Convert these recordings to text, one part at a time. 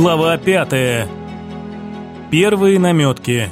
Глава пятая. Первые наметки.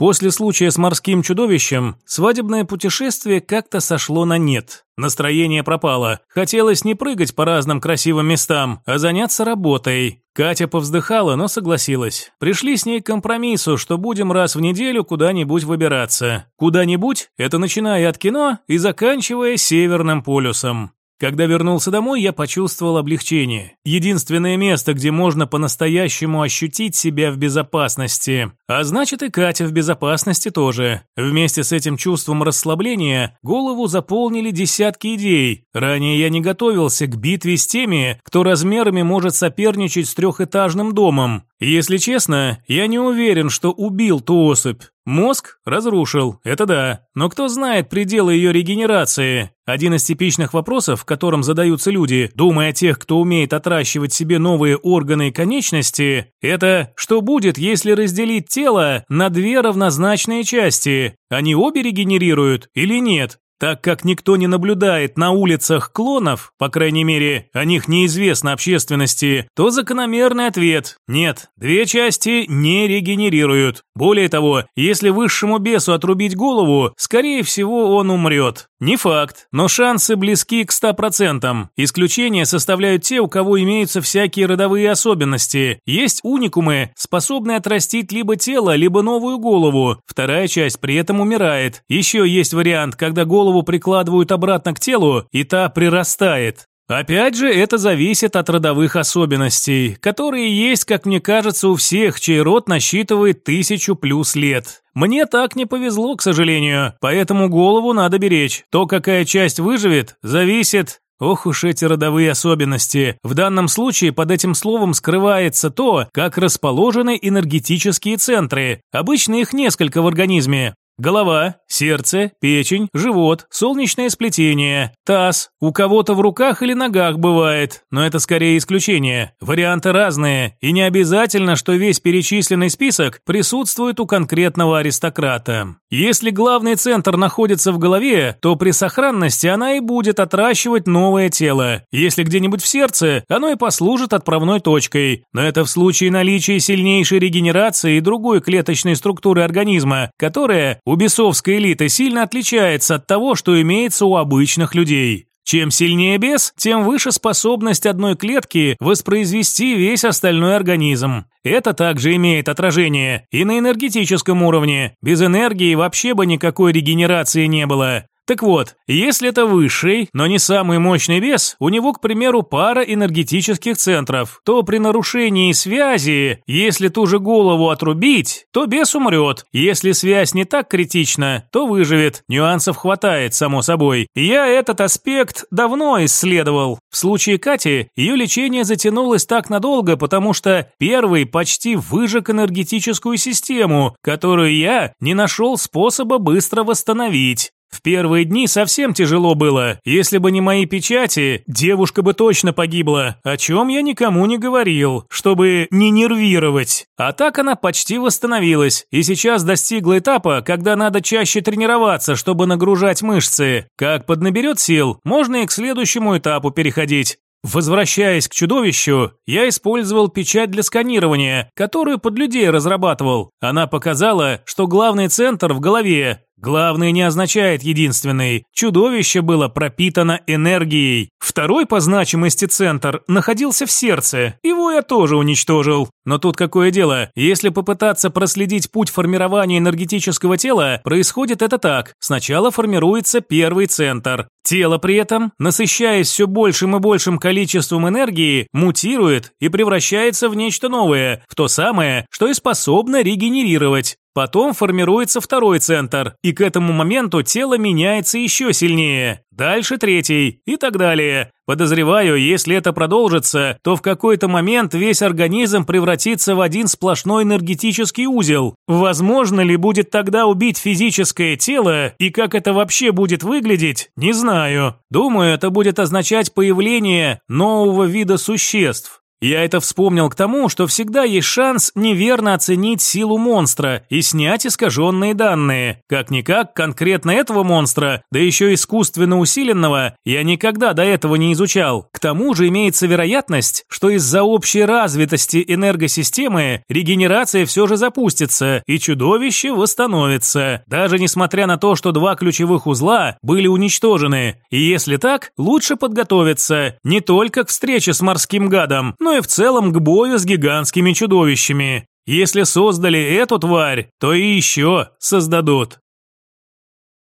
После случая с морским чудовищем свадебное путешествие как-то сошло на нет. Настроение пропало. Хотелось не прыгать по разным красивым местам, а заняться работой. Катя повздыхала, но согласилась. Пришли с ней к компромиссу, что будем раз в неделю куда-нибудь выбираться. Куда-нибудь – это начиная от кино и заканчивая Северным полюсом. Когда вернулся домой, я почувствовал облегчение. Единственное место, где можно по-настоящему ощутить себя в безопасности. А значит, и Катя в безопасности тоже. Вместе с этим чувством расслабления голову заполнили десятки идей. Ранее я не готовился к битве с теми, кто размерами может соперничать с трехэтажным домом. Если честно, я не уверен, что убил ту особь. Мозг разрушил, это да. Но кто знает пределы ее регенерации? Один из типичных вопросов, которым задаются люди, думая о тех, кто умеет отращивать себе новые органы и конечности, это что будет, если разделить тело на две равнозначные части? Они обе регенерируют или нет? Так как никто не наблюдает на улицах клонов, по крайней мере, о них неизвестно общественности, то закономерный ответ – нет, две части не регенерируют. Более того, если высшему бесу отрубить голову, скорее всего он умрет. Не факт, но шансы близки к 100%. Исключения составляют те, у кого имеются всякие родовые особенности. Есть уникумы, способные отрастить либо тело, либо новую голову. Вторая часть при этом умирает. Еще есть вариант, когда голову прикладывают обратно к телу, и та прирастает. Опять же, это зависит от родовых особенностей, которые есть, как мне кажется, у всех, чей род насчитывает тысячу плюс лет. Мне так не повезло, к сожалению, поэтому голову надо беречь. То, какая часть выживет, зависит Ох уж эти родовые особенности. В данном случае под этим словом скрывается то, как расположены энергетические центры. Обычно их несколько в организме. Голова, сердце, печень, живот, солнечное сплетение, таз. У кого-то в руках или ногах бывает, но это скорее исключение. Варианты разные, и не обязательно, что весь перечисленный список присутствует у конкретного аристократа. Если главный центр находится в голове, то при сохранности она и будет отращивать новое тело. Если где-нибудь в сердце, оно и послужит отправной точкой. Но это в случае наличия сильнейшей регенерации и другой клеточной структуры организма, которая у бесовской элиты сильно отличается от того, что имеется у обычных людей. Чем сильнее бес, тем выше способность одной клетки воспроизвести весь остальной организм. Это также имеет отражение и на энергетическом уровне. Без энергии вообще бы никакой регенерации не было. Так вот, если это высший, но не самый мощный вес, у него, к примеру, пара энергетических центров, то при нарушении связи, если ту же голову отрубить, то бес умрет. Если связь не так критична, то выживет. Нюансов хватает, само собой. Я этот аспект давно исследовал. В случае Кати, ее лечение затянулось так надолго, потому что первый почти выжег энергетическую систему, которую я не нашел способа быстро восстановить. В первые дни совсем тяжело было. Если бы не мои печати, девушка бы точно погибла, о чем я никому не говорил, чтобы не нервировать. А так она почти восстановилась, и сейчас достигла этапа, когда надо чаще тренироваться, чтобы нагружать мышцы. Как поднаберет сил, можно и к следующему этапу переходить. Возвращаясь к чудовищу, я использовал печать для сканирования, которую под людей разрабатывал. Она показала, что главный центр в голове, Главный не означает единственный. Чудовище было пропитано энергией. Второй по значимости центр находился в сердце. Его я тоже уничтожил. Но тут какое дело? Если попытаться проследить путь формирования энергетического тела, происходит это так. Сначала формируется первый центр. Тело при этом, насыщаясь все большим и большим количеством энергии, мутирует и превращается в нечто новое, в то самое, что и способно регенерировать. Потом формируется второй центр, и к этому моменту тело меняется еще сильнее. Дальше третий и так далее. Подозреваю, если это продолжится, то в какой-то момент весь организм превратится в один сплошной энергетический узел. Возможно ли будет тогда убить физическое тело и как это вообще будет выглядеть, не знаю. Думаю, это будет означать появление нового вида существ. Я это вспомнил к тому, что всегда есть шанс неверно оценить силу монстра и снять искаженные данные. Как-никак, конкретно этого монстра, да еще искусственно усиленного, я никогда до этого не изучал. К тому же имеется вероятность, что из-за общей развитости энергосистемы регенерация все же запустится, и чудовище восстановится, даже несмотря на то, что два ключевых узла были уничтожены. И если так, лучше подготовиться не только к встрече с морским гадом, но и в целом к бою с гигантскими чудовищами. Если создали эту тварь, то и еще создадут.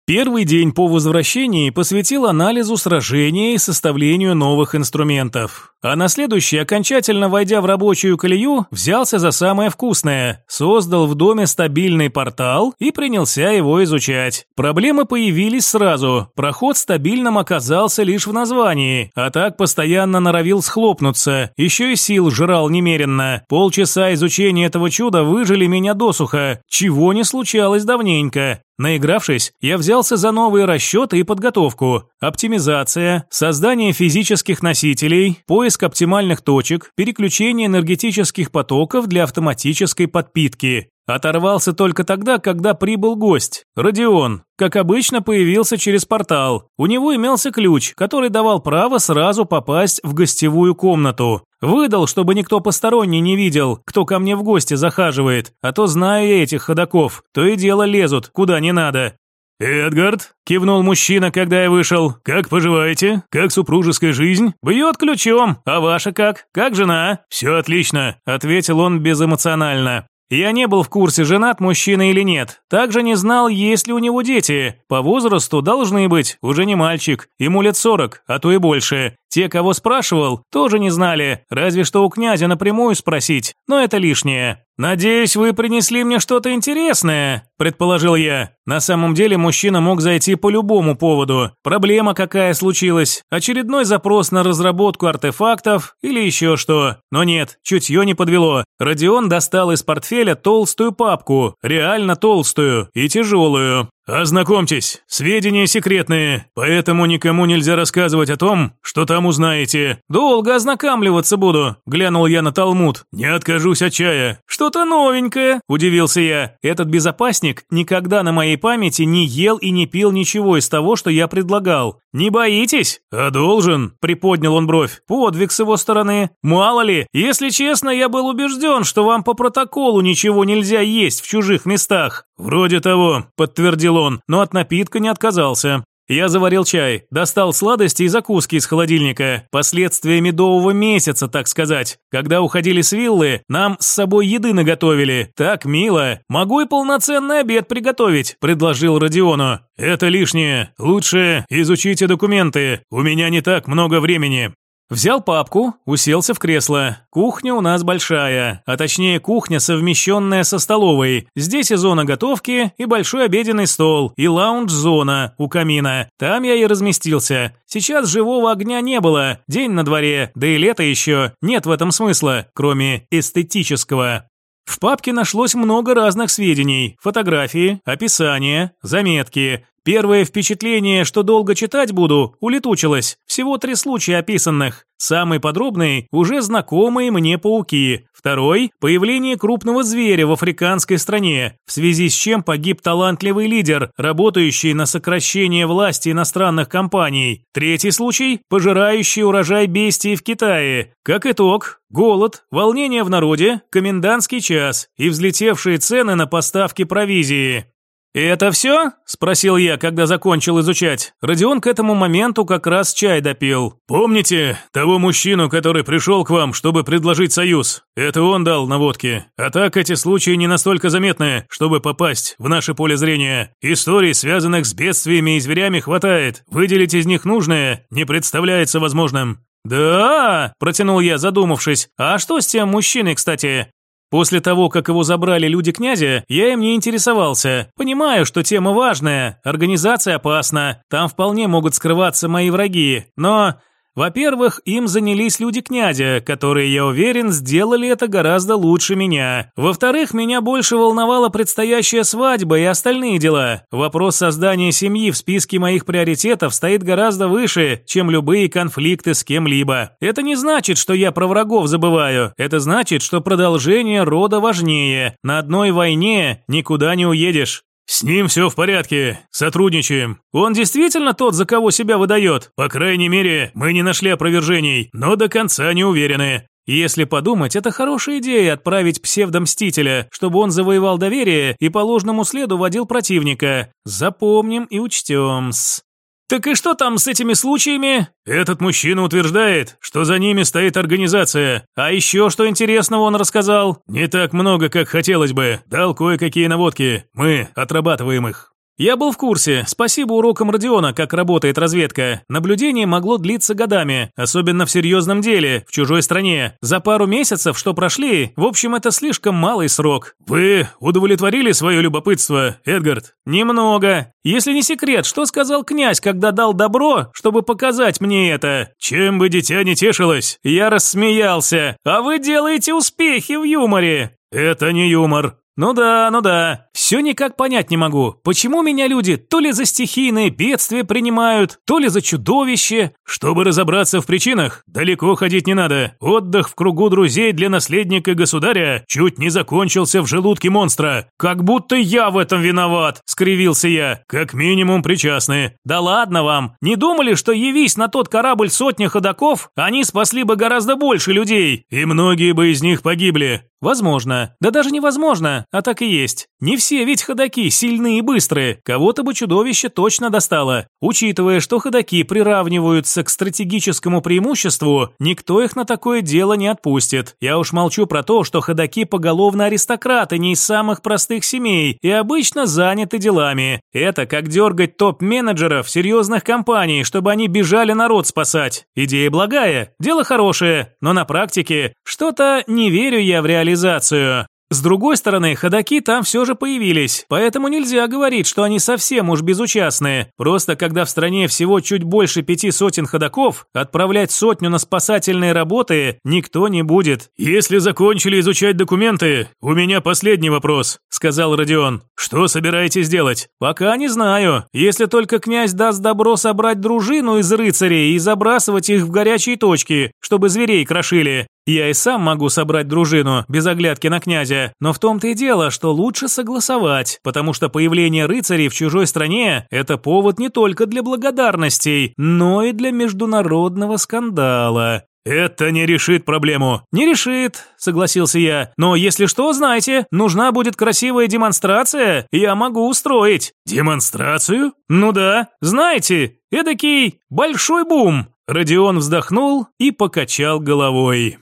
Первый день по возвращении посвятил анализу сражения и составлению новых инструментов. А на следующий, окончательно войдя в рабочую колею, взялся за самое вкусное. Создал в доме стабильный портал и принялся его изучать. Проблемы появились сразу. Проход стабильным оказался лишь в названии, а так постоянно норовил схлопнуться. Еще и сил жрал немеренно. Полчаса изучения этого чуда выжили меня досуха, чего не случалось давненько. Наигравшись, я взялся за новые расчеты и подготовку. Оптимизация, создание физических носителей, поиск оптимальных точек, переключение энергетических потоков для автоматической подпитки. Оторвался только тогда, когда прибыл гость. Родион, как обычно, появился через портал. У него имелся ключ, который давал право сразу попасть в гостевую комнату. Выдал, чтобы никто посторонний не видел, кто ко мне в гости захаживает, а то знаю я этих ходаков, то и дело лезут, куда не надо. «Эдгард», – кивнул мужчина, когда я вышел, – «как поживаете? Как супружеская жизнь?» «Бьет ключом. А ваша как? Как жена?» «Все отлично», – ответил он безэмоционально. Я не был в курсе, женат мужчина или нет. Также не знал, есть ли у него дети. По возрасту должны быть, уже не мальчик. Ему лет сорок, а то и больше. Те, кого спрашивал, тоже не знали, разве что у князя напрямую спросить, но это лишнее. «Надеюсь, вы принесли мне что-то интересное», – предположил я. На самом деле мужчина мог зайти по любому поводу. Проблема какая случилась, очередной запрос на разработку артефактов или еще что. Но нет, чутье не подвело. Родион достал из портфеля толстую папку, реально толстую и тяжелую. «Ознакомьтесь, сведения секретные, поэтому никому нельзя рассказывать о том, что там узнаете». «Долго ознакомливаться буду», – глянул я на Талмуд. «Не откажусь от чая». «Что-то новенькое», – удивился я. Этот безопасник никогда на моей памяти не ел и не пил ничего из того, что я предлагал. «Не боитесь?» «А должен», – приподнял он бровь. «Подвиг с его стороны. Мало ли, если честно, я был убежден, что вам по протоколу ничего нельзя есть в чужих местах». «Вроде того», – подтвердил он, но от напитка не отказался. Я заварил чай, достал сладости и закуски из холодильника. Последствия медового месяца, так сказать. Когда уходили с виллы, нам с собой еды наготовили. Так мило. Могу и полноценный обед приготовить, предложил Родиону. Это лишнее. Лучше изучите документы. У меня не так много времени. Взял папку, уселся в кресло. Кухня у нас большая, а точнее кухня, совмещенная со столовой. Здесь и зона готовки, и большой обеденный стол, и лаунж-зона у камина. Там я и разместился. Сейчас живого огня не было, день на дворе, да и лето еще. Нет в этом смысла, кроме эстетического. В папке нашлось много разных сведений, фотографии, описания, заметки. Первое впечатление, что долго читать буду, улетучилось. Всего три случая описанных. Самый подробный – уже знакомые мне пауки. Второй – появление крупного зверя в африканской стране, в связи с чем погиб талантливый лидер, работающий на сокращение власти иностранных компаний. Третий случай – пожирающий урожай бестии в Китае. Как итог, голод, волнение в народе, комендантский час и взлетевшие цены на поставки провизии. «Это все?» – спросил я, когда закончил изучать. Родион к этому моменту как раз чай допил. «Помните того мужчину, который пришел к вам, чтобы предложить союз? Это он дал наводки. А так эти случаи не настолько заметны, чтобы попасть в наше поле зрения. Историй, связанных с бедствиями и зверями, хватает. Выделить из них нужное не представляется возможным». «Да?» – протянул я, задумавшись. «А что с тем мужчиной, кстати? После того, как его забрали люди князя, я им не интересовался. Понимаю, что тема важная, организация опасна, там вполне могут скрываться мои враги. Но Во-первых, им занялись люди князя, которые, я уверен, сделали это гораздо лучше меня. Во-вторых, меня больше волновала предстоящая свадьба и остальные дела. Вопрос создания семьи в списке моих приоритетов стоит гораздо выше, чем любые конфликты с кем-либо. Это не значит, что я про врагов забываю. Это значит, что продолжение рода важнее. На одной войне никуда не уедешь. «С ним все в порядке. Сотрудничаем. Он действительно тот, за кого себя выдает? По крайней мере, мы не нашли опровержений, но до конца не уверены. Если подумать, это хорошая идея отправить псевдомстителя, чтобы он завоевал доверие и по ложному следу водил противника. Запомним и учтем-с. «Так и что там с этими случаями?» «Этот мужчина утверждает, что за ними стоит организация. А еще что интересного он рассказал? Не так много, как хотелось бы. Дал кое-какие наводки. Мы отрабатываем их». Я был в курсе. Спасибо урокам Родиона, как работает разведка. Наблюдение могло длиться годами, особенно в серьезном деле, в чужой стране. За пару месяцев, что прошли, в общем, это слишком малый срок. Вы удовлетворили свое любопытство, Эдгард? Немного. Если не секрет, что сказал князь, когда дал добро, чтобы показать мне это? Чем бы дитя не тешилось? Я рассмеялся. А вы делаете успехи в юморе. Это не юмор. «Ну да, ну да. Все никак понять не могу. Почему меня люди то ли за стихийные бедствия принимают, то ли за чудовище? Чтобы разобраться в причинах, далеко ходить не надо. Отдых в кругу друзей для наследника государя чуть не закончился в желудке монстра. Как будто я в этом виноват», — скривился я. «Как минимум причастны». «Да ладно вам. Не думали, что явись на тот корабль сотни ходаков, они спасли бы гораздо больше людей, и многие бы из них погибли. Возможно. Да даже невозможно, а так и есть. Не все ведь ходаки сильные и быстрые. Кого-то бы чудовище точно достало. Учитывая, что ходаки приравниваются к стратегическому преимуществу, никто их на такое дело не отпустит. Я уж молчу про то, что ходаки поголовно аристократы не из самых простых семей и обычно заняты делами. Это как дергать топ-менеджеров серьезных компаний, чтобы они бежали народ спасать. Идея благая, дело хорошее, но на практике что-то не верю я в реализацию. С другой стороны, ходаки там все же появились, поэтому нельзя говорить, что они совсем уж безучастные. Просто когда в стране всего чуть больше пяти сотен ходаков, отправлять сотню на спасательные работы никто не будет. «Если закончили изучать документы, у меня последний вопрос», – сказал Родион. «Что собираетесь делать?» «Пока не знаю. Если только князь даст добро собрать дружину из рыцарей и забрасывать их в горячие точки, чтобы зверей крошили. Я и сам могу собрать дружину, без оглядки на князя, но в том-то и дело, что лучше согласовать, потому что появление рыцарей в чужой стране – это повод не только для благодарностей, но и для международного скандала. «Это не решит проблему». «Не решит», – согласился я. «Но если что, знайте, нужна будет красивая демонстрация, я могу устроить». «Демонстрацию?» «Ну да, знаете, эдакий большой бум». Родион вздохнул и покачал головой.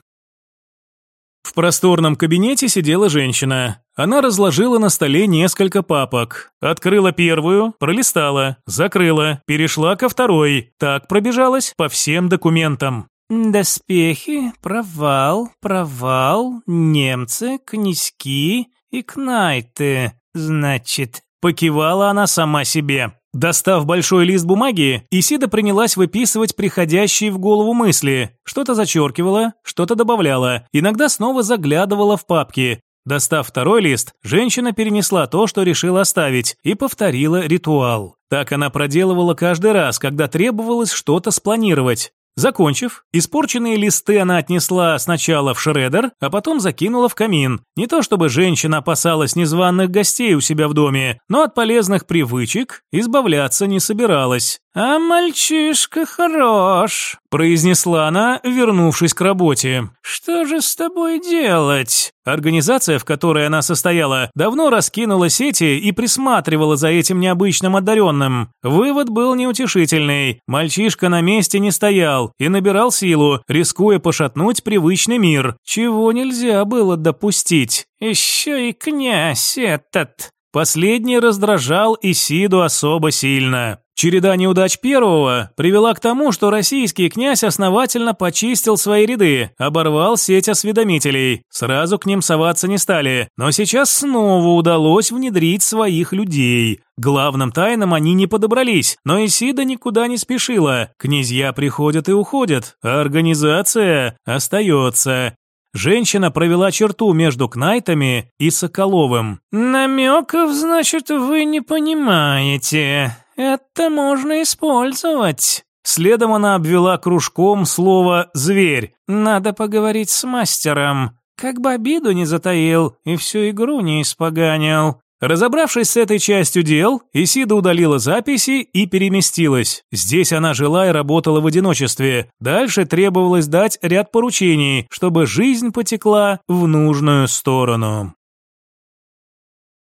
В просторном кабинете сидела женщина. Она разложила на столе несколько папок. Открыла первую, пролистала, закрыла, перешла ко второй. Так пробежалась по всем документам. «Доспехи, провал, провал, немцы, князьки и кнайты, значит». Покивала она сама себе. Достав большой лист бумаги, Исида принялась выписывать приходящие в голову мысли. Что-то зачеркивала, что-то добавляла, иногда снова заглядывала в папки. Достав второй лист, женщина перенесла то, что решила оставить, и повторила ритуал. Так она проделывала каждый раз, когда требовалось что-то спланировать. Закончив, испорченные листы она отнесла сначала в шредер, а потом закинула в камин. Не то чтобы женщина опасалась незваных гостей у себя в доме, но от полезных привычек избавляться не собиралась. «А мальчишка хорош», – произнесла она, вернувшись к работе. «Что же с тобой делать?» Организация, в которой она состояла, давно раскинула сети и присматривала за этим необычным одаренным. Вывод был неутешительный. Мальчишка на месте не стоял и набирал силу, рискуя пошатнуть привычный мир, чего нельзя было допустить. «Еще и князь этот!» Последний раздражал Исиду особо сильно. Череда неудач первого привела к тому, что российский князь основательно почистил свои ряды, оборвал сеть осведомителей. Сразу к ним соваться не стали, но сейчас снова удалось внедрить своих людей. Главным тайнам они не подобрались, но Исида никуда не спешила. Князья приходят и уходят, а организация остается. Женщина провела черту между Кнайтами и Соколовым. «Намеков, значит, вы не понимаете. Это можно использовать». Следом она обвела кружком слово «зверь». «Надо поговорить с мастером. Как бы обиду не затаил и всю игру не испоганил. Разобравшись с этой частью дел, Исида удалила записи и переместилась. Здесь она жила и работала в одиночестве. Дальше требовалось дать ряд поручений, чтобы жизнь потекла в нужную сторону.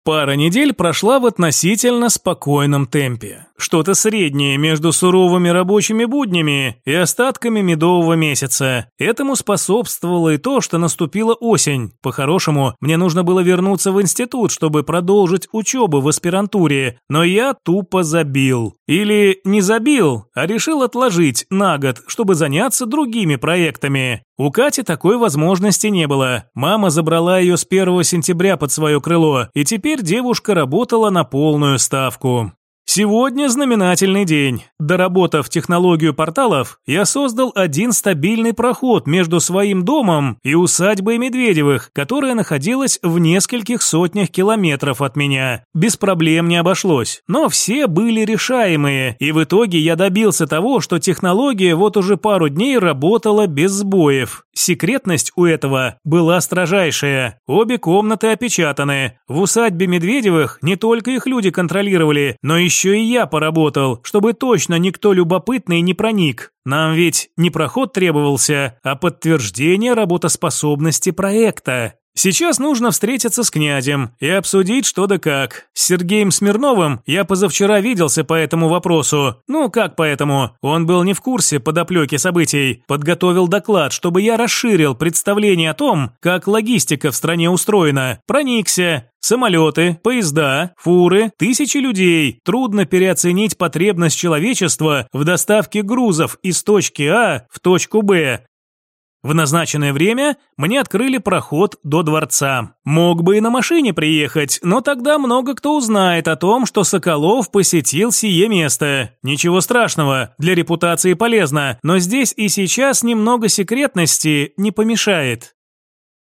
Пара недель прошла в относительно спокойном темпе. Что-то среднее между суровыми рабочими буднями и остатками медового месяца. Этому способствовало и то, что наступила осень. По-хорошему, мне нужно было вернуться в институт, чтобы продолжить учебу в аспирантуре, но я тупо забил. Или не забил, а решил отложить на год, чтобы заняться другими проектами. У Кати такой возможности не было. Мама забрала ее с 1 сентября под свое крыло, и теперь девушка работала на полную ставку. Сегодня знаменательный день. Доработав технологию порталов, я создал один стабильный проход между своим домом и усадьбой Медведевых, которая находилась в нескольких сотнях километров от меня. Без проблем не обошлось, но все были решаемые, и в итоге я добился того, что технология вот уже пару дней работала без сбоев. Секретность у этого была строжайшая. Обе комнаты опечатаны. В усадьбе Медведевых не только их люди контролировали, но еще и я поработал, чтобы точно никто любопытный не проник. Нам ведь не проход требовался, а подтверждение работоспособности проекта. Сейчас нужно встретиться с князем и обсудить что да как. С Сергеем Смирновым я позавчера виделся по этому вопросу. Ну, как по этому? Он был не в курсе подоплеки событий. Подготовил доклад, чтобы я расширил представление о том, как логистика в стране устроена. Проникся. Самолеты, поезда, фуры, тысячи людей. Трудно переоценить потребность человечества в доставке грузов из точки А в точку Б. В назначенное время мне открыли проход до дворца. Мог бы и на машине приехать, но тогда много кто узнает о том, что Соколов посетил сие место. Ничего страшного, для репутации полезно, но здесь и сейчас немного секретности не помешает.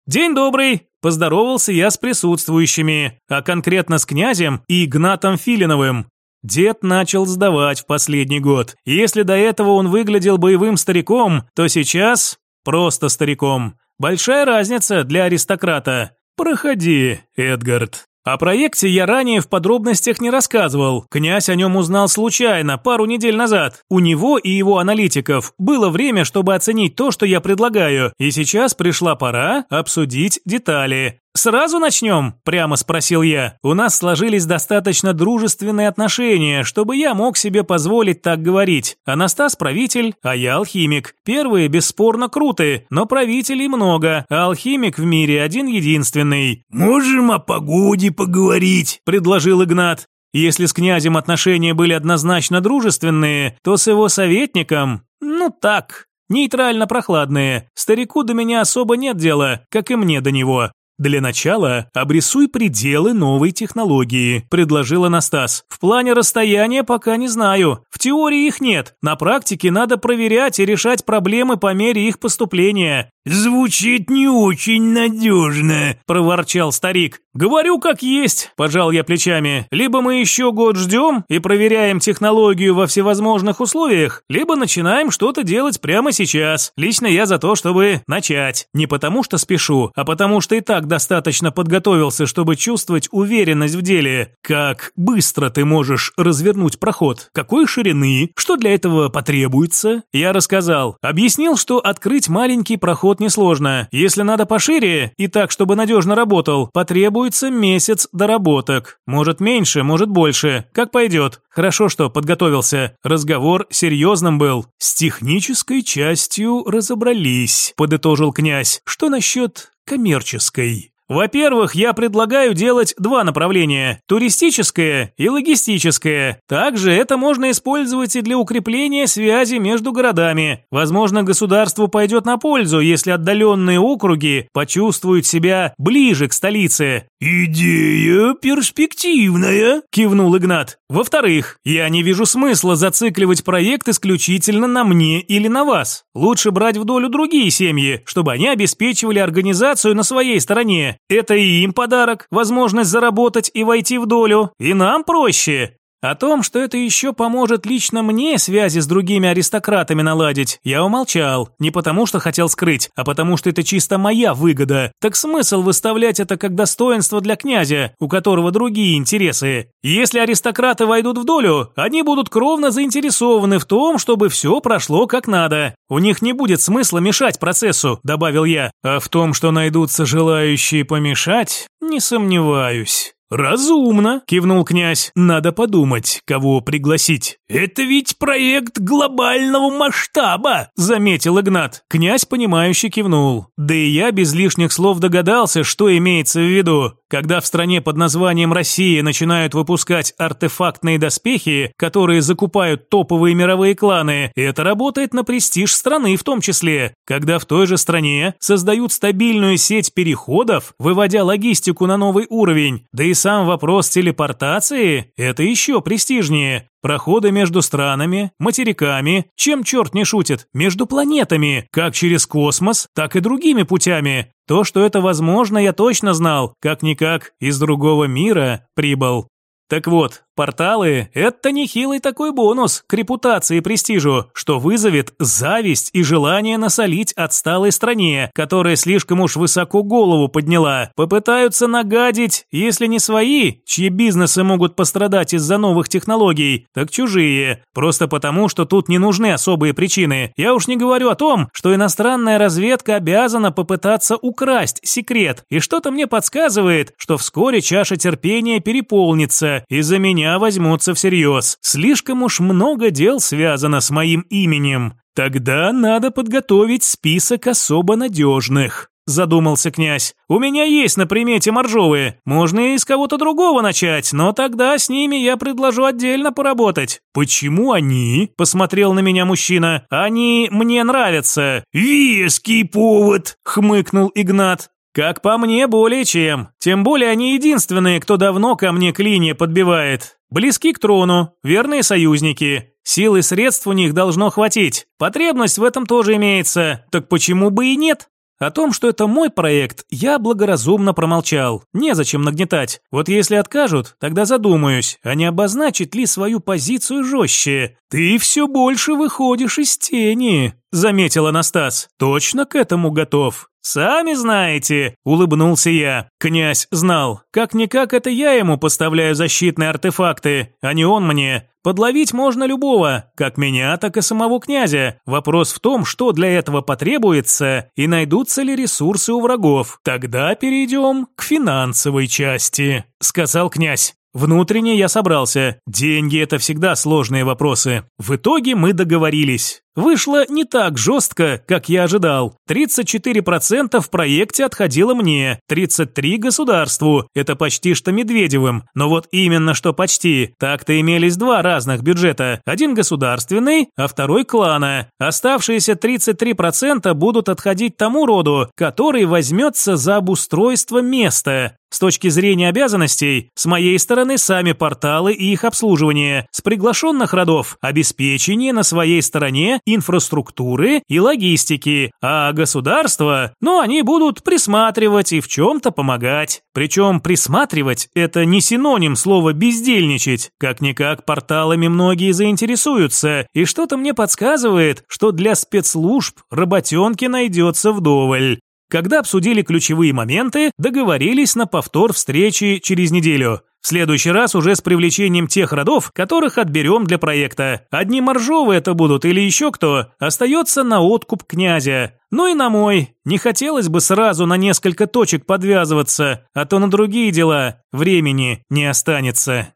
«День добрый!» – поздоровался я с присутствующими, а конкретно с князем и Игнатом Филиновым. Дед начал сдавать в последний год. Если до этого он выглядел боевым стариком, то сейчас Просто стариком. Большая разница для аристократа. Проходи, Эдгард. О проекте я ранее в подробностях не рассказывал. Князь о нем узнал случайно, пару недель назад. У него и его аналитиков было время, чтобы оценить то, что я предлагаю, и сейчас пришла пора обсудить детали. «Сразу начнем?» – прямо спросил я. «У нас сложились достаточно дружественные отношения, чтобы я мог себе позволить так говорить. Анастас – правитель, а я алхимик. Первые бесспорно круты, но правителей много, а алхимик в мире один-единственный». «Можем о погоде поговорить», – предложил Игнат. Если с князем отношения были однозначно дружественные, то с его советником, ну так, нейтрально прохладные. Старику до меня особо нет дела, как и мне до него. «Для начала обрисуй пределы новой технологии», – предложил Анастас. «В плане расстояния пока не знаю. В теории их нет. На практике надо проверять и решать проблемы по мере их поступления. «Звучит не очень надежно», – проворчал старик. «Говорю, как есть», – пожал я плечами. «Либо мы еще год ждем и проверяем технологию во всевозможных условиях, либо начинаем что-то делать прямо сейчас. Лично я за то, чтобы начать. Не потому что спешу, а потому что и так достаточно подготовился, чтобы чувствовать уверенность в деле. Как быстро ты можешь развернуть проход? Какой ширины? Что для этого потребуется?» Я рассказал. Объяснил, что открыть маленький проход несложно. Если надо пошире и так, чтобы надежно работал, потребуется месяц доработок. Может меньше, может больше. Как пойдет. Хорошо, что подготовился. Разговор серьезным был. С технической частью разобрались, подытожил князь. Что насчет коммерческой? Во-первых, я предлагаю делать два направления – туристическое и логистическое. Также это можно использовать и для укрепления связи между городами. Возможно, государству пойдет на пользу, если отдаленные округи почувствуют себя ближе к столице. «Идея перспективная», – кивнул Игнат. Во-вторых, я не вижу смысла зацикливать проект исключительно на мне или на вас. Лучше брать в долю другие семьи, чтобы они обеспечивали организацию на своей стороне. Это и им подарок, возможность заработать и войти в долю, и нам проще. О том, что это еще поможет лично мне связи с другими аристократами наладить, я умолчал. Не потому, что хотел скрыть, а потому, что это чисто моя выгода. Так смысл выставлять это как достоинство для князя, у которого другие интересы. Если аристократы войдут в долю, они будут кровно заинтересованы в том, чтобы все прошло как надо. У них не будет смысла мешать процессу, добавил я. А в том, что найдутся желающие помешать, не сомневаюсь. «Разумно», – кивнул князь. «Надо подумать, кого пригласить». «Это ведь проект глобального масштаба», – заметил Игнат. Князь, понимающе кивнул. Да и я без лишних слов догадался, что имеется в виду. Когда в стране под названием Россия начинают выпускать артефактные доспехи, которые закупают топовые мировые кланы, это работает на престиж страны в том числе. Когда в той же стране создают стабильную сеть переходов, выводя логистику на новый уровень, да и сам вопрос телепортации – это еще престижнее. Проходы между странами, материками, чем черт не шутит, между планетами, как через космос, так и другими путями. То, что это возможно, я точно знал, как-никак из другого мира прибыл. Так вот, порталы – это нехилый такой бонус к репутации и престижу, что вызовет зависть и желание насолить отсталой стране, которая слишком уж высоко голову подняла. Попытаются нагадить, если не свои, чьи бизнесы могут пострадать из-за новых технологий, так чужие. Просто потому, что тут не нужны особые причины. Я уж не говорю о том, что иностранная разведка обязана попытаться украсть секрет. И что-то мне подсказывает, что вскоре чаша терпения переполнится, и за меня возьмутся всерьез. Слишком уж много дел связано с моим именем. Тогда надо подготовить список особо надежных. Задумался князь. «У меня есть на примете моржовые. Можно и с кого-то другого начать, но тогда с ними я предложу отдельно поработать». «Почему они?» – посмотрел на меня мужчина. «Они мне нравятся». «Веский повод», – хмыкнул Игнат. Как по мне, более чем. Тем более они единственные, кто давно ко мне клинья подбивает. Близки к трону, верные союзники. Сил и средств у них должно хватить. Потребность в этом тоже имеется. Так почему бы и нет? О том, что это мой проект, я благоразумно промолчал. Незачем нагнетать. Вот если откажут, тогда задумаюсь, а не обозначить ли свою позицию жестче. «Ты все больше выходишь из тени», — заметил Анастас. «Точно к этому готов?» «Сами знаете», – улыбнулся я. Князь знал. Как-никак это я ему поставляю защитные артефакты, а не он мне. Подловить можно любого, как меня, так и самого князя. Вопрос в том, что для этого потребуется и найдутся ли ресурсы у врагов. Тогда перейдем к финансовой части», – сказал князь. Внутренне я собрался. Деньги – это всегда сложные вопросы. В итоге мы договорились. Вышло не так жестко, как я ожидал. 34% в проекте отходило мне, 33% государству. Это почти что Медведевым. Но вот именно что почти. Так-то имелись два разных бюджета. Один государственный, а второй клана. Оставшиеся 33% будут отходить тому роду, который возьмется за обустройство места. С точки зрения обязанностей, с моей стороны сами порталы и их обслуживание, с приглашенных родов обеспечение на своей стороне инфраструктуры и логистики, а государство, ну, они будут присматривать и в чем-то помогать. Причем присматривать – это не синоним слова «бездельничать». Как-никак порталами многие заинтересуются, и что-то мне подсказывает, что для спецслужб работенки найдется вдоволь. Когда обсудили ключевые моменты, договорились на повтор встречи через неделю. В следующий раз уже с привлечением тех родов, которых отберем для проекта. Одни моржовые это будут или еще кто, остается на откуп князя. Ну и на мой. Не хотелось бы сразу на несколько точек подвязываться, а то на другие дела времени не останется.